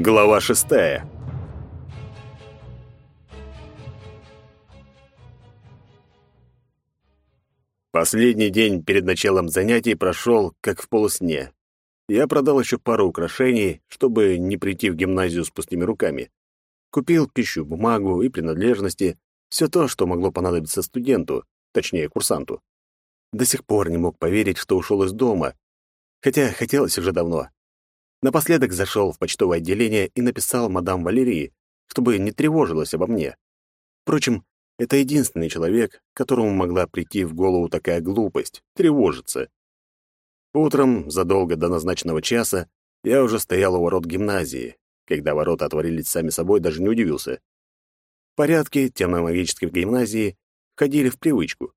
Глава шестая. Последний день перед началом занятий прошел как в полусне. Я продал еще пару украшений, чтобы не прийти в гимназию с пустыми руками. Купил пищу, бумагу и принадлежности, все то, что могло понадобиться студенту, точнее, курсанту. До сих пор не мог поверить, что ушел из дома, хотя хотелось уже давно. Напоследок зашел в почтовое отделение и написал мадам Валерии, чтобы не тревожилась обо мне. Впрочем, это единственный человек, которому могла прийти в голову такая глупость — тревожиться. Утром, задолго до назначенного часа, я уже стоял у ворот гимназии. Когда ворота отворились сами собой, даже не удивился. Порядки темно-магической гимназии входили в привычку.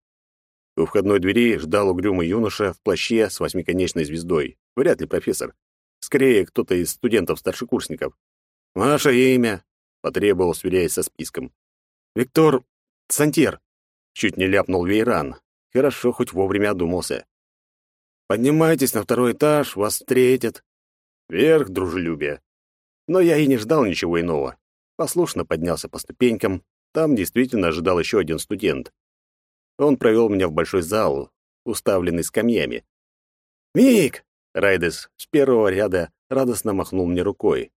У входной двери ждал угрюмый юноша в плаще с восьмиконечной звездой. Вряд ли профессор. Скорее, кто-то из студентов-старшекурсников. «Ваше имя?» — потребовал, сверяясь со списком. «Виктор Сантер», — чуть не ляпнул Вейран. Хорошо, хоть вовремя одумался. Поднимайтесь на второй этаж, вас встретят. Вверх дружелюбие. Но я и не ждал ничего иного. Послушно поднялся по ступенькам. Там действительно ожидал еще один студент. Он провел меня в большой зал, уставленный скамьями. «Вик!» — Райдес с первого ряда радостно махнул мне рукой.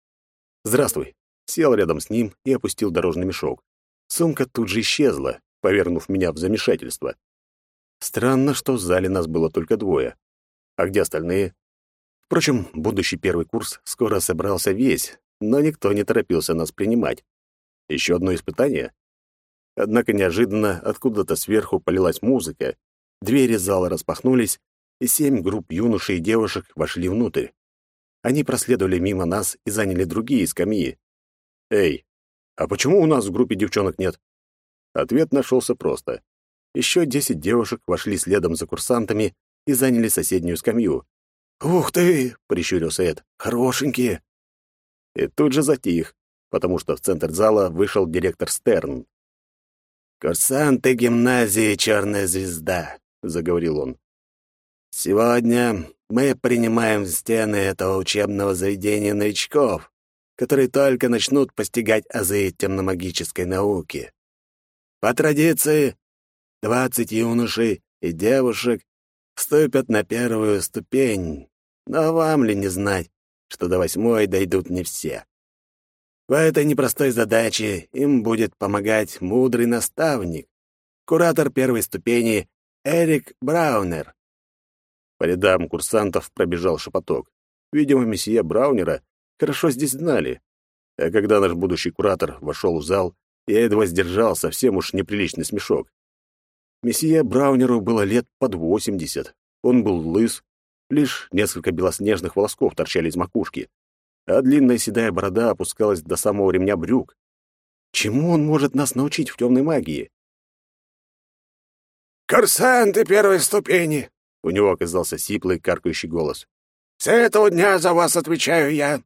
«Здравствуй!» Сел рядом с ним и опустил дорожный мешок. Сумка тут же исчезла, повернув меня в замешательство. Странно, что в зале нас было только двое. А где остальные? Впрочем, будущий первый курс скоро собрался весь, но никто не торопился нас принимать. Еще одно испытание? Однако неожиданно откуда-то сверху полилась музыка, двери зала распахнулись, и семь групп юношей и девушек вошли внутрь. Они проследовали мимо нас и заняли другие скамьи. «Эй, а почему у нас в группе девчонок нет?» Ответ нашелся просто. Еще десять девушек вошли следом за курсантами и заняли соседнюю скамью. «Ух ты!» — прищурился Эд. «Хорошенькие!» И тут же затих, потому что в центр зала вышел директор Стерн. «Курсанты гимназии «Черная звезда», — заговорил он. «Сегодня мы принимаем в стены этого учебного заведения новичков, которые только начнут постигать азы темномагической науки. По традиции, двадцать юношей и девушек вступят на первую ступень, но вам ли не знать, что до восьмой дойдут не все. В этой непростой задаче им будет помогать мудрый наставник, куратор первой ступени Эрик Браунер. По рядам курсантов пробежал шепоток. Видимо, месье Браунера хорошо здесь знали. А когда наш будущий куратор вошел в зал, я едва сдержал совсем уж неприличный смешок. Месье Браунеру было лет под восемьдесят. Он был лыс, лишь несколько белоснежных волосков торчали из макушки, а длинная седая борода опускалась до самого ремня брюк. Чему он может нас научить в темной магии? «Курсанты первой ступени!» — у него оказался сиплый, каркающий голос. «С этого дня за вас отвечаю я.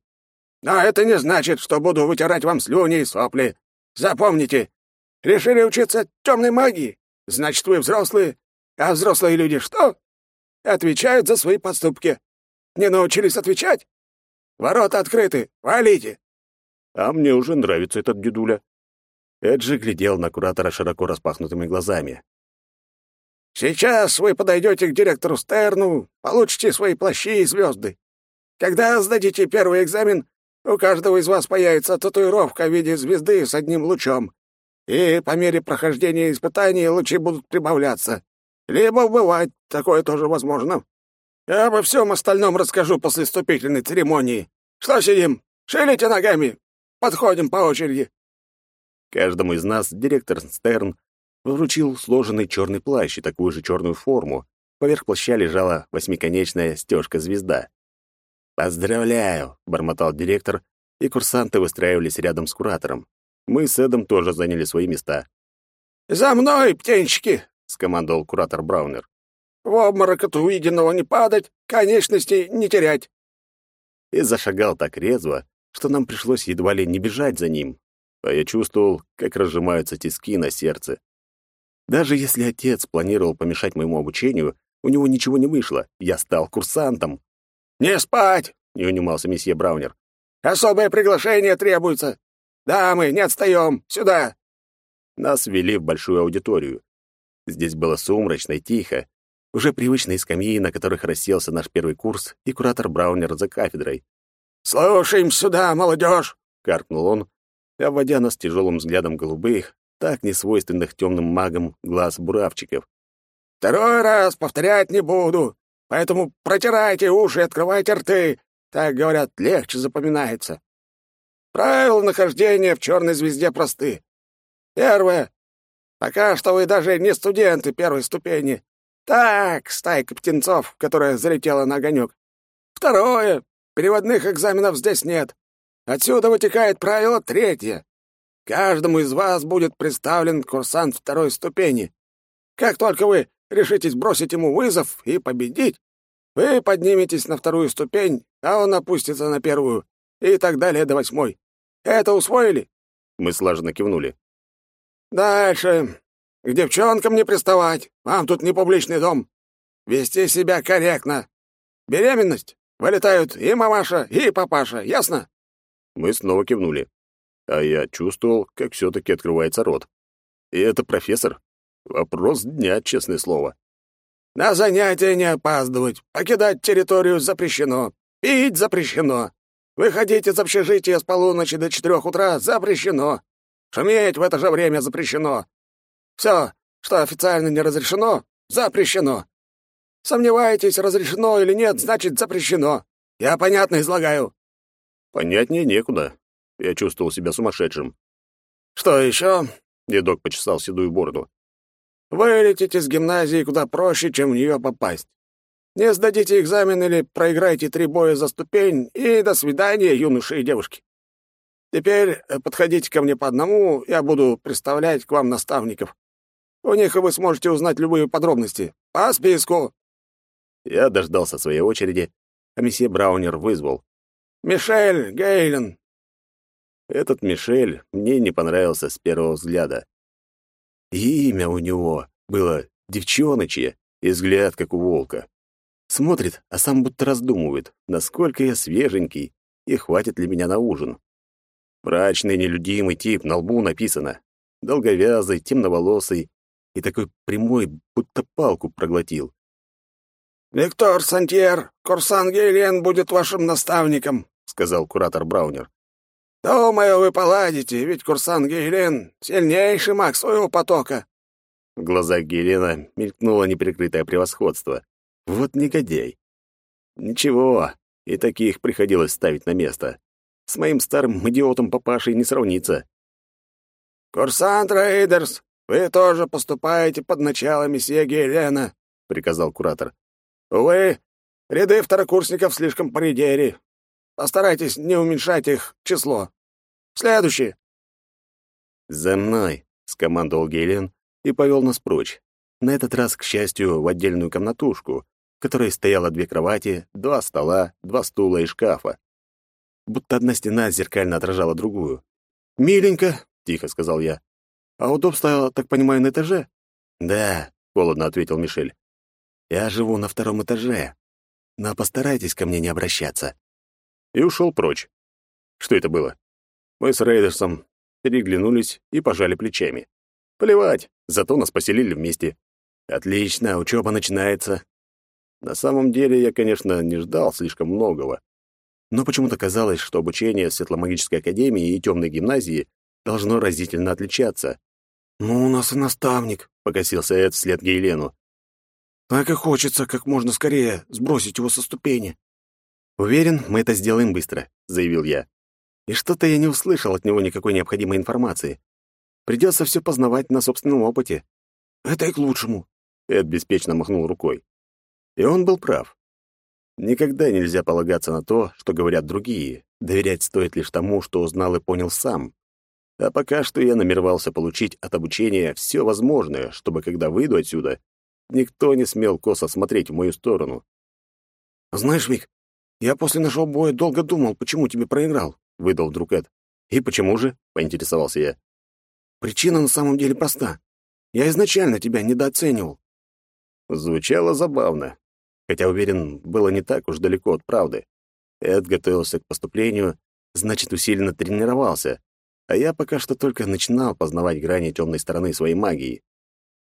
Но это не значит, что буду вытирать вам слюни и сопли. Запомните, решили учиться темной магии? Значит, вы взрослые. А взрослые люди что? Отвечают за свои поступки. Не научились отвечать? Ворота открыты. Валите. А мне уже нравится этот дедуля. Эджи глядел на куратора широко распахнутыми глазами. «Сейчас вы подойдете к директору Стерну, получите свои плащи и звезды. Когда сдадите первый экзамен, у каждого из вас появится татуировка в виде звезды с одним лучом и по мере прохождения испытаний лучи будут прибавляться. Либо бывать, такое тоже возможно. Я обо всем остальном расскажу после вступительной церемонии. Что сидим? Шелите ногами. Подходим по очереди. Каждому из нас директор Стерн вручил сложенный черный плащ и такую же черную форму. Поверх плаща лежала восьмиконечная стежка-звезда. «Поздравляю!» — бормотал директор, и курсанты выстраивались рядом с куратором. Мы с Эдом тоже заняли свои места. «За мной, птенчики!» — скомандовал куратор Браунер. «В обморок от увиденного не падать, конечностей не терять!» И зашагал так резво, что нам пришлось едва ли не бежать за ним. А я чувствовал, как разжимаются тиски на сердце. Даже если отец планировал помешать моему обучению, у него ничего не вышло. Я стал курсантом. «Не спать!» — не унимался месье Браунер. Особое приглашение требуется. Дамы, не отстаем! Сюда!» Нас ввели в большую аудиторию. Здесь было сумрачно и тихо. Уже привычные скамьи, на которых расселся наш первый курс, и куратор Браунер за кафедрой. «Слушаем сюда, молодежь!» — каркнул он, обводя нас тяжелым взглядом голубых, так несвойственных темным магам глаз буравчиков. «Второй раз повторять не буду, поэтому протирайте уши и открывайте рты. Так, говорят, легче запоминается. Правила нахождения в черной звезде просты. Первое. Пока что вы даже не студенты первой ступени. Так, стайка птенцов, которая залетела на огонек. Второе. Переводных экзаменов здесь нет. Отсюда вытекает правило третье. Каждому из вас будет представлен курсант второй ступени. Как только вы решитесь бросить ему вызов и победить, вы подниметесь на вторую ступень, а он опустится на первую, и так далее до восьмой. Это усвоили?» Мы слаженно кивнули. «Дальше. К девчонкам не приставать. Вам тут не публичный дом. Вести себя корректно. Беременность. Вылетают и мамаша, и папаша. Ясно?» Мы снова кивнули. А я чувствовал, как все-таки открывается рот. И это профессор. Вопрос дня, честное слово. «На занятия не опаздывать. Покидать территорию запрещено. Пить запрещено. Выходить из общежития с полуночи до четырех утра запрещено. Шуметь в это же время запрещено. Все, что официально не разрешено, запрещено. Сомневаетесь, разрешено или нет, значит, запрещено. Я понятно излагаю. Понятнее некуда. Я чувствовал себя сумасшедшим. Что еще? Дедок почесал седую бороду. Вылететь из гимназии куда проще, чем в нее попасть. Не сдадите экзамен или проиграете три боя за ступень, и до свидания, юноши и девушки. Теперь э, подходите ко мне по одному, я буду представлять к вам наставников. У них вы сможете узнать любые подробности. По списку. Я дождался своей очереди, а месье Браунер вызвал. «Мишель Гейлен». Этот Мишель мне не понравился с первого взгляда. И имя у него было девчоночье, и взгляд, как у волка. Смотрит, а сам будто раздумывает, насколько я свеженький и хватит ли меня на ужин. Мрачный, нелюдимый тип, на лбу написано. Долговязый, темноволосый и такой прямой, будто палку проглотил. «Виктор Сантьер, курсант Гейлен будет вашим наставником», — сказал куратор Браунер. «Думаю, вы поладите, ведь курсант Гейлен — сильнейший маг своего потока». В глазах Гейлена мелькнуло неприкрытое превосходство. Вот негодяй. Ничего, и таких приходилось ставить на место. С моим старым идиотом папашей не сравнится. «Курсант Рейдерс, вы тоже поступаете под начало месье Гелена», — приказал куратор. «Увы, ряды второкурсников слишком поредели. Постарайтесь не уменьшать их число. Следующий». «За мной», — скомандовал Гелен и повел нас прочь. На этот раз, к счастью, в отдельную комнатушку, в которой стояло две кровати, два стола, два стула и шкафа будто одна стена зеркально отражала другую. «Миленько», — тихо сказал я. «А удобство, так понимаю, на этаже?» «Да», — холодно ответил Мишель. «Я живу на втором этаже, но постарайтесь ко мне не обращаться». И ушел прочь. Что это было? Мы с Рейдерсом переглянулись и пожали плечами. Плевать, зато нас поселили вместе. Отлично, учеба начинается. На самом деле я, конечно, не ждал слишком многого но почему-то казалось, что обучение в Светломагической академии и темной гимназии должно разительно отличаться. «Ну, у нас и наставник», — покосился Эд вслед Гейлену. «Так и хочется как можно скорее сбросить его со ступени». «Уверен, мы это сделаем быстро», — заявил я. И что-то я не услышал от него никакой необходимой информации. Придется все познавать на собственном опыте. «Это и к лучшему», — Эд беспечно махнул рукой. И он был прав. Никогда нельзя полагаться на то, что говорят другие. Доверять стоит лишь тому, что узнал и понял сам. А пока что я намеревался получить от обучения все возможное, чтобы, когда выйду отсюда, никто не смел косо смотреть в мою сторону. «Знаешь, Вик, я после нашего боя долго думал, почему тебе проиграл», — выдал вдруг Эд. «И почему же?» — поинтересовался я. «Причина на самом деле проста. Я изначально тебя недооценивал». Звучало забавно, хотя, уверен, было не так уж далеко от правды. Эд готовился к поступлению, значит, усиленно тренировался, а я пока что только начинал познавать грани темной стороны своей магии.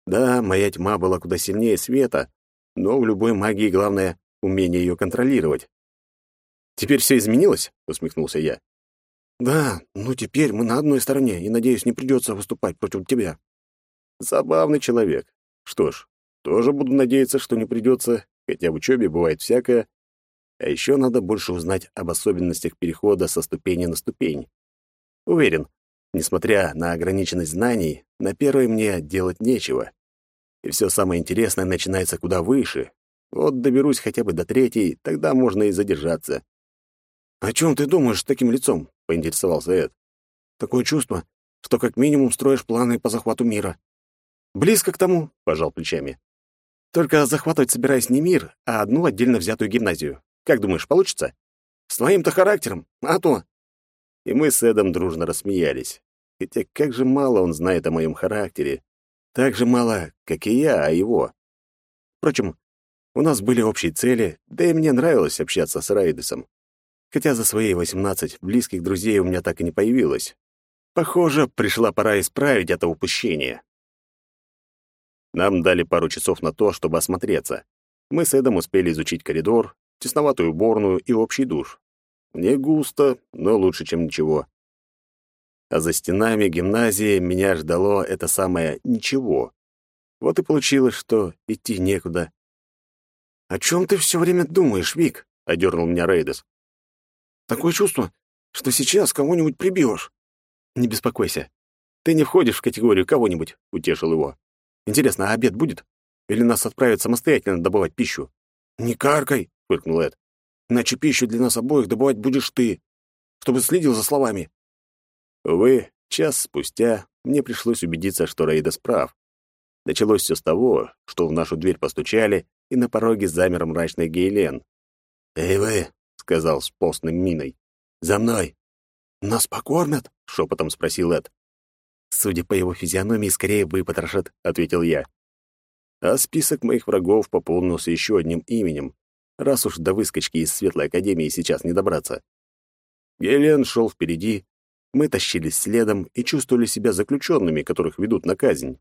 Да, моя тьма была куда сильнее света, но в любой магии главное — умение ее контролировать. «Теперь все изменилось?» — усмехнулся я. «Да, ну теперь мы на одной стороне, и, надеюсь, не придется выступать против тебя». Забавный человек. Что ж, тоже буду надеяться, что не придется, хотя в учебе бывает всякое. А еще надо больше узнать об особенностях перехода со ступени на ступень. Уверен, несмотря на ограниченность знаний, на первой мне делать нечего. И все самое интересное начинается куда выше. Вот доберусь хотя бы до третьей, тогда можно и задержаться. «О чем ты думаешь с таким лицом?» — поинтересовался Эд. «Такое чувство, что как минимум строишь планы по захвату мира». «Близко к тому», — пожал плечами. «Только захватывать собираюсь не мир, а одну отдельно взятую гимназию. Как думаешь, получится? С твоим-то характером, а то. И мы с Эдом дружно рассмеялись. Хотя как же мало он знает о моем характере. Так же мало, как и я, о его. Впрочем, у нас были общие цели, да и мне нравилось общаться с Райдесом. Хотя за свои 18 близких друзей у меня так и не появилось. Похоже, пришла пора исправить это упущение. Нам дали пару часов на то, чтобы осмотреться. Мы с Эдом успели изучить коридор, тесноватую уборную и общий душ. Не густо, но лучше, чем ничего. А за стенами гимназии меня ждало это самое «ничего». Вот и получилось, что идти некуда. «О чем ты все время думаешь, Вик?» — одернул меня Рейдес. «Такое чувство, что сейчас кого-нибудь прибьешь». «Не беспокойся. Ты не входишь в категорию кого-нибудь», — утешил его. «Интересно, а обед будет? Или нас отправят самостоятельно добывать пищу?» «Не каркай!» — фыркнул Эд. «Иначе пищу для нас обоих добывать будешь ты, чтобы следил за словами». Увы, час спустя мне пришлось убедиться, что Рейдас прав. Началось все с того, что в нашу дверь постучали, и на пороге замер мрачный Гейлен. «Эй вы!» — сказал с постным миной. «За мной!» «Нас покормят?» — шепотом спросил Эд. «Судя по его физиономии, скорее выпотрошат», — ответил я а список моих врагов пополнился еще одним именем, раз уж до выскочки из Светлой Академии сейчас не добраться. Гелен шел впереди, мы тащились следом и чувствовали себя заключенными, которых ведут на казнь.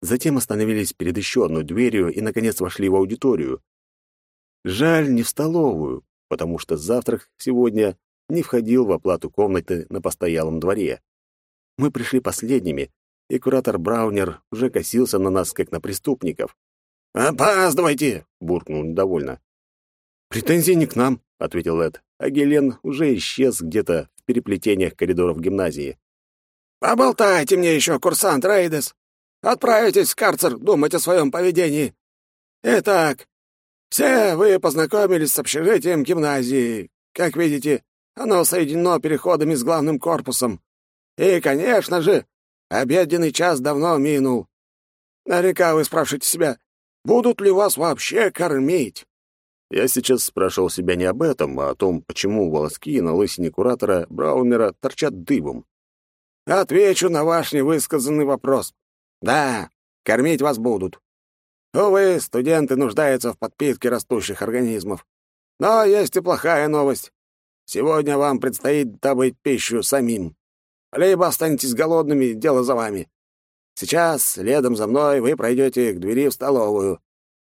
Затем остановились перед еще одной дверью и, наконец, вошли в аудиторию. Жаль, не в столовую, потому что завтрак сегодня не входил в оплату комнаты на постоялом дворе. Мы пришли последними, и куратор Браунер уже косился на нас, как на преступников. «Опаздывайте!» — буркнул недовольно. «Претензии не к нам», — ответил Эд, а Гелен уже исчез где-то в переплетениях коридоров гимназии. «Поболтайте мне еще, курсант Рейдес. Отправитесь в карцер думать о своем поведении. Итак, все вы познакомились с общежитием гимназии. Как видите, оно соединено переходами с главным корпусом. И, конечно же, Обеденный час давно минул. Наверняка вы спрашиваете себя, будут ли вас вообще кормить? Я сейчас спрашивал себя не об этом, а о том, почему волоски на лысине куратора Браунера торчат дыбом. Отвечу на ваш невысказанный вопрос. Да, кормить вас будут. Увы, студенты нуждаются в подпитке растущих организмов. Но есть и плохая новость. Сегодня вам предстоит добыть пищу самим. Либо останетесь голодными, дело за вами. Сейчас, следом за мной, вы пройдете к двери в столовую.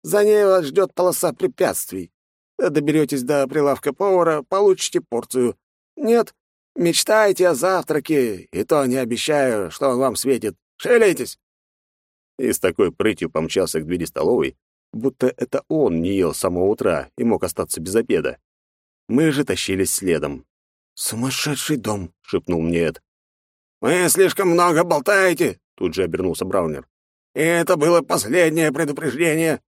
За ней вас ждет полоса препятствий. Доберетесь до прилавка повара, получите порцию. Нет, мечтайте о завтраке, и то не обещаю, что он вам светит. Шевелитесь!» И с такой прытью помчался к двери столовой, будто это он не ел с самого утра и мог остаться без обеда. Мы же тащились следом. «Сумасшедший дом!» — шепнул мне Эд. «Вы слишком много болтаете!» — тут же обернулся Браунер. «И это было последнее предупреждение!»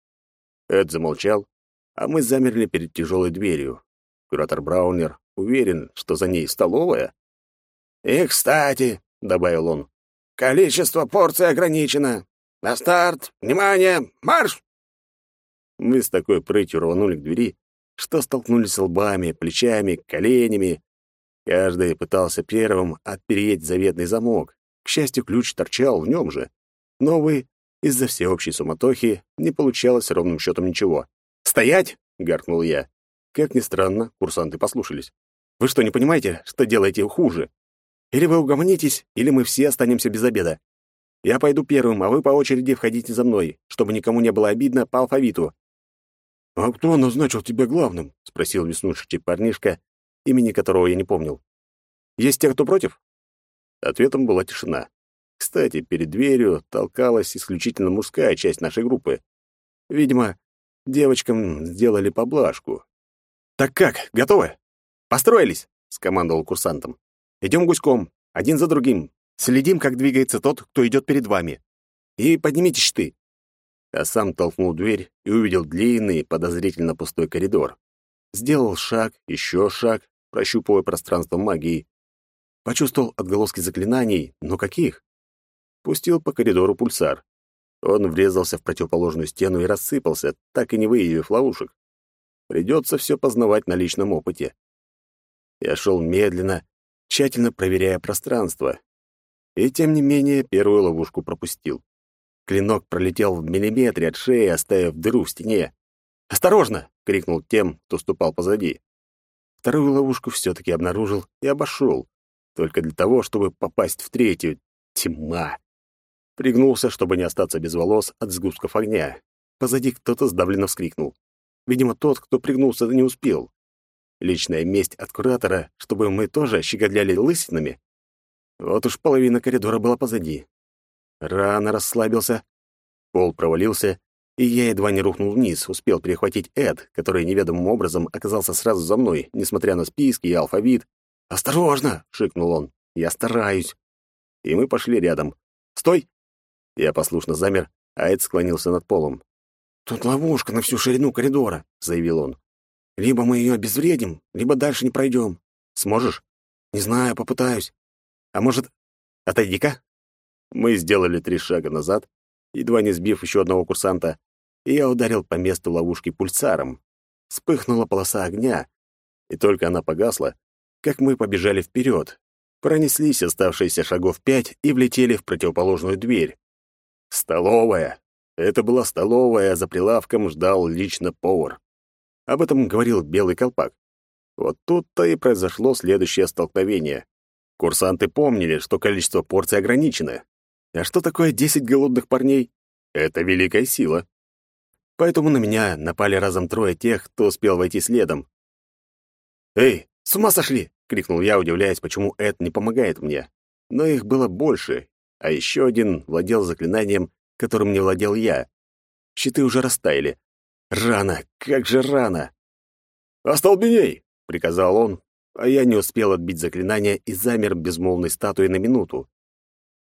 Эд замолчал, а мы замерли перед тяжелой дверью. Куратор Браунер уверен, что за ней столовая. «И, кстати», — добавил он, — «количество порций ограничено. На старт! Внимание! Марш!» Мы с такой прытью рванули к двери, что столкнулись лбами, плечами, коленями, Каждый пытался первым отпереть заветный замок. К счастью, ключ торчал в нем же. Но, вы, из-за всеобщей суматохи не получалось ровным счетом ничего. «Стоять!» — гаркнул я. Как ни странно, курсанты послушались. Вы что, не понимаете, что делаете хуже? Или вы угомонитесь, или мы все останемся без обеда. Я пойду первым, а вы по очереди входите за мной, чтобы никому не было обидно по алфавиту». «А кто назначил тебя главным?» — спросил веснушчатый парнишка, имени которого я не помнил. «Есть те, кто против?» Ответом была тишина. Кстати, перед дверью толкалась исключительно мужская часть нашей группы. Видимо, девочкам сделали поблажку. «Так как, готовы? Построились?» — скомандовал курсантом. «Идем гуськом, один за другим, Следим, как двигается тот, кто идет перед вами. И поднимите щиты». А сам толкнул дверь и увидел длинный, подозрительно пустой коридор. Сделал шаг, еще шаг, прощупывая пространство магии. Почувствовал отголоски заклинаний, но каких? Пустил по коридору пульсар. Он врезался в противоположную стену и рассыпался, так и не выявив ловушек. Придется все познавать на личном опыте. Я шел медленно, тщательно проверяя пространство, и тем не менее первую ловушку пропустил. Клинок пролетел в миллиметре от шеи, оставив дыру в стене. «Осторожно!» — крикнул тем, кто ступал позади. Вторую ловушку все-таки обнаружил и обошел, только для того, чтобы попасть в третью. Тьма! Пригнулся, чтобы не остаться без волос от сгустков огня. Позади кто-то сдавленно вскрикнул. Видимо, тот, кто пригнулся, не успел. Личная месть от куратора, чтобы мы тоже щеголяли лысинами? Вот уж половина коридора была позади. Рано расслабился, пол провалился, и я едва не рухнул вниз, успел перехватить Эд, который неведомым образом оказался сразу за мной, несмотря на списки и алфавит. «Осторожно!» — шикнул он. «Я стараюсь!» И мы пошли рядом. «Стой!» Я послушно замер, а Эд склонился над полом. «Тут ловушка на всю ширину коридора», — заявил он. «Либо мы ее обезвредим, либо дальше не пройдем. Сможешь?» «Не знаю, попытаюсь. А может, отойди-ка?» Мы сделали три шага назад, едва не сбив еще одного курсанта, и я ударил по месту ловушки пульсаром. Вспыхнула полоса огня, и только она погасла, как мы побежали вперед, пронеслись оставшиеся шагов пять и влетели в противоположную дверь. Столовая. Это была столовая, а за прилавком ждал лично повар. Об этом говорил белый колпак. Вот тут-то и произошло следующее столкновение. Курсанты помнили, что количество порций ограничено. А что такое 10 голодных парней? Это великая сила. Поэтому на меня напали разом трое тех, кто успел войти следом. «Эй, с ума сошли!» — крикнул я, удивляясь, почему Эд не помогает мне. Но их было больше, а еще один владел заклинанием, которым не владел я. Щиты уже растаяли. Рано, как же рано! «Остолбеней!» — приказал он, а я не успел отбить заклинание и замер безмолвной статуей на минуту.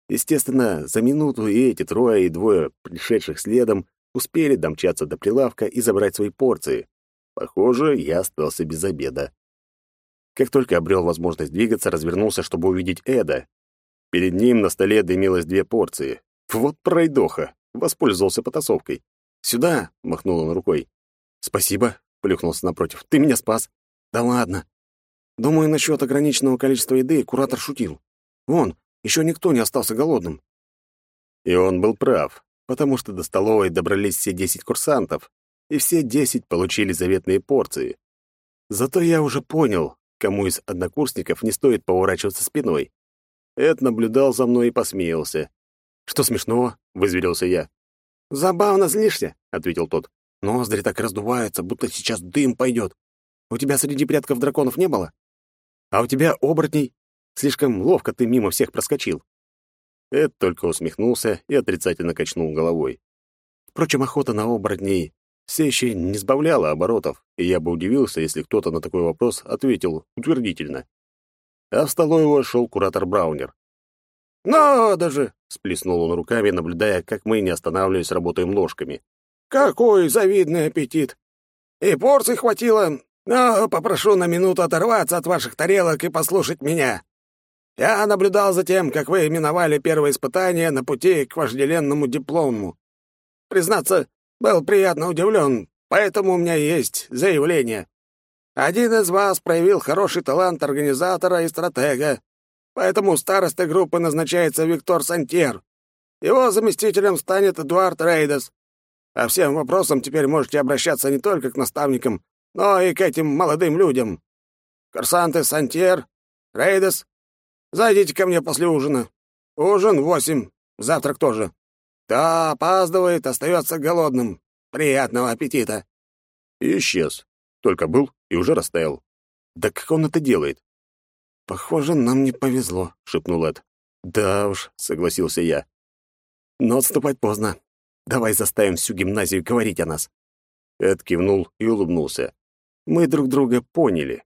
Естественно, за минуту и эти трое, и двое пришедших следом успели домчаться до прилавка и забрать свои порции. Похоже, я остался без обеда. Как только обрел возможность двигаться, развернулся, чтобы увидеть Эда. Перед ним на столе дымилось две порции. Вот пройдоха, воспользовался потасовкой. «Сюда!» — махнул он рукой. «Спасибо», — плюхнулся напротив. «Ты меня спас». «Да ладно. Думаю, насчет ограниченного количества еды куратор шутил. Вон, еще никто не остался голодным. И он был прав, потому что до столовой добрались все десять курсантов, и все десять получили заветные порции. Зато я уже понял, кому из однокурсников не стоит поворачиваться спиной. Эд наблюдал за мной и посмеялся. «Что смешного?» — вызверился я. «Забавно злишься», — ответил тот. «Ноздри так раздуваются, будто сейчас дым пойдет. У тебя среди предков драконов не было?» А у тебя оборотней. Слишком ловко ты мимо всех проскочил. Эд только усмехнулся и отрицательно качнул головой. Впрочем, охота на оборотней все еще не сбавляла оборотов, и я бы удивился, если кто-то на такой вопрос ответил утвердительно. А в столовую шел куратор Браунер. «Надо же!» — сплеснул он руками, наблюдая, как мы, не останавливаясь, работаем ложками. «Какой завидный аппетит! И порций хватило, но попрошу на минуту оторваться от ваших тарелок и послушать меня. Я наблюдал за тем, как вы миновали первое испытание на пути к вожделенному диплому. Признаться, был приятно удивлен, поэтому у меня есть заявление. Один из вас проявил хороший талант организатора и стратега, поэтому старостой группы назначается Виктор Сантьер. Его заместителем станет Эдуард Рейдес. А всем вопросам теперь можете обращаться не только к наставникам, но и к этим молодым людям. Курсанты Сантьер, Рейдес, зайдите ко мне после ужина. Ужин восемь, завтрак тоже. Кто опаздывает, остается голодным. Приятного аппетита!» И исчез. Только был и уже растаял. Да как он это делает? «Похоже, нам не повезло», — шепнул Эд. «Да уж», — согласился я. «Но отступать поздно. Давай заставим всю гимназию говорить о нас». Эд кивнул и улыбнулся. Мы друг друга поняли.